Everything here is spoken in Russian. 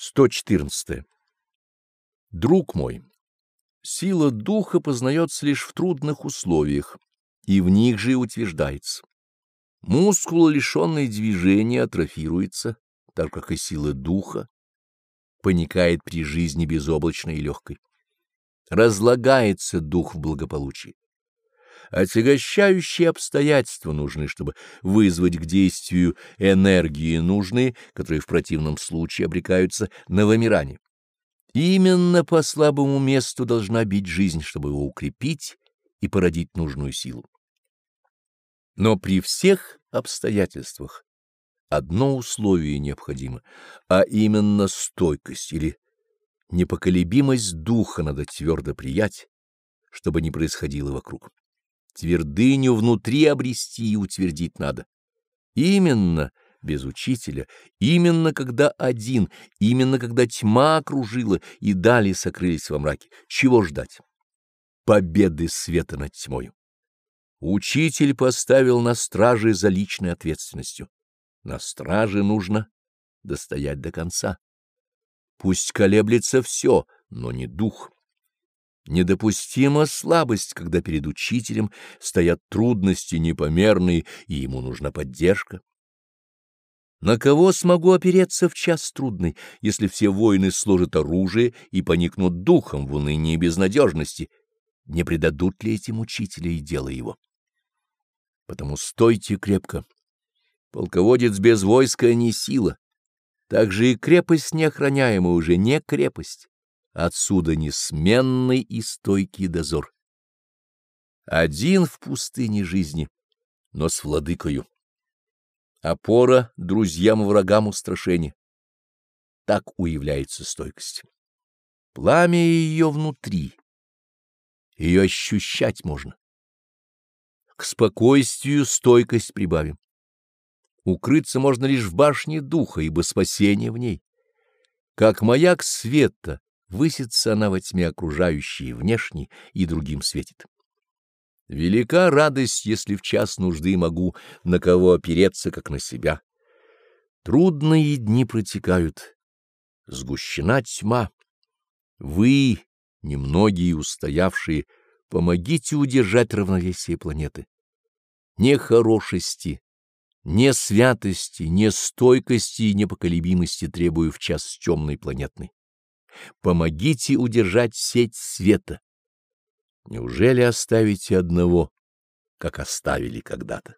114. Друг мой, сила духа познается лишь в трудных условиях, и в них же и утверждается. Мускул, лишенный движения, атрофируется, так как и сила духа поникает при жизни безоблачной и легкой. Разлагается дух в благополучии. Отягощающие обстоятельства нужны, чтобы вызвать к действию энергии нужные, которые в противном случае обрекаются на вымирание. Именно по слабому месту должна бить жизнь, чтобы его укрепить и породить нужную силу. Но при всех обстоятельствах одно условие необходимо, а именно стойкость или непоколебимость духа надо твердо приять, чтобы не происходило вокруг. Твердыню внутри обрести и утвердить надо. Именно без учителя, именно когда один, именно когда тьма окружила и дали сокрылись во мраке. Чего ждать? Победы света над тьмою. Учитель поставил на страже за личной ответственностью. На страже нужно достоять до конца. Пусть колеблется все, но не дух. Недопустима слабость, когда перед учителем стоят трудности непомерные, и ему нужна поддержка. На кого смогу опереться в час трудный, если все воины сложат оружие и поникнут духом в унынии и безнадежности? Не предадут ли этим учителя и дело его? Потому стойте крепко. Полководец без войска не сила. Так же и крепость неохраняемая уже не крепость. Отсюда несменный и стойкий дозор. Один в пустыне жизни, но с владыкою. Опора друзьям врагам устрашение. Так уявляется стойкость. Пламя ее внутри. Ее ощущать можно. К спокойствию стойкость прибавим. Укрыться можно лишь в башне духа, ибо спасение в ней. Как маяк света высится она во тьме окружающей внешней и другим светит. Велика радость, если в час нужды могу на кого опереться, как на себя. Трудные дни протекают, сгущена тьма. Вы, немногие устоявшие, помогите удержать равновесие планеты. Не хорошести, не святости, не стойкости и непоколебимости требую в час темной планетной. Помогите удержать сеть света. Неужели оставите одного, как оставили когда-то?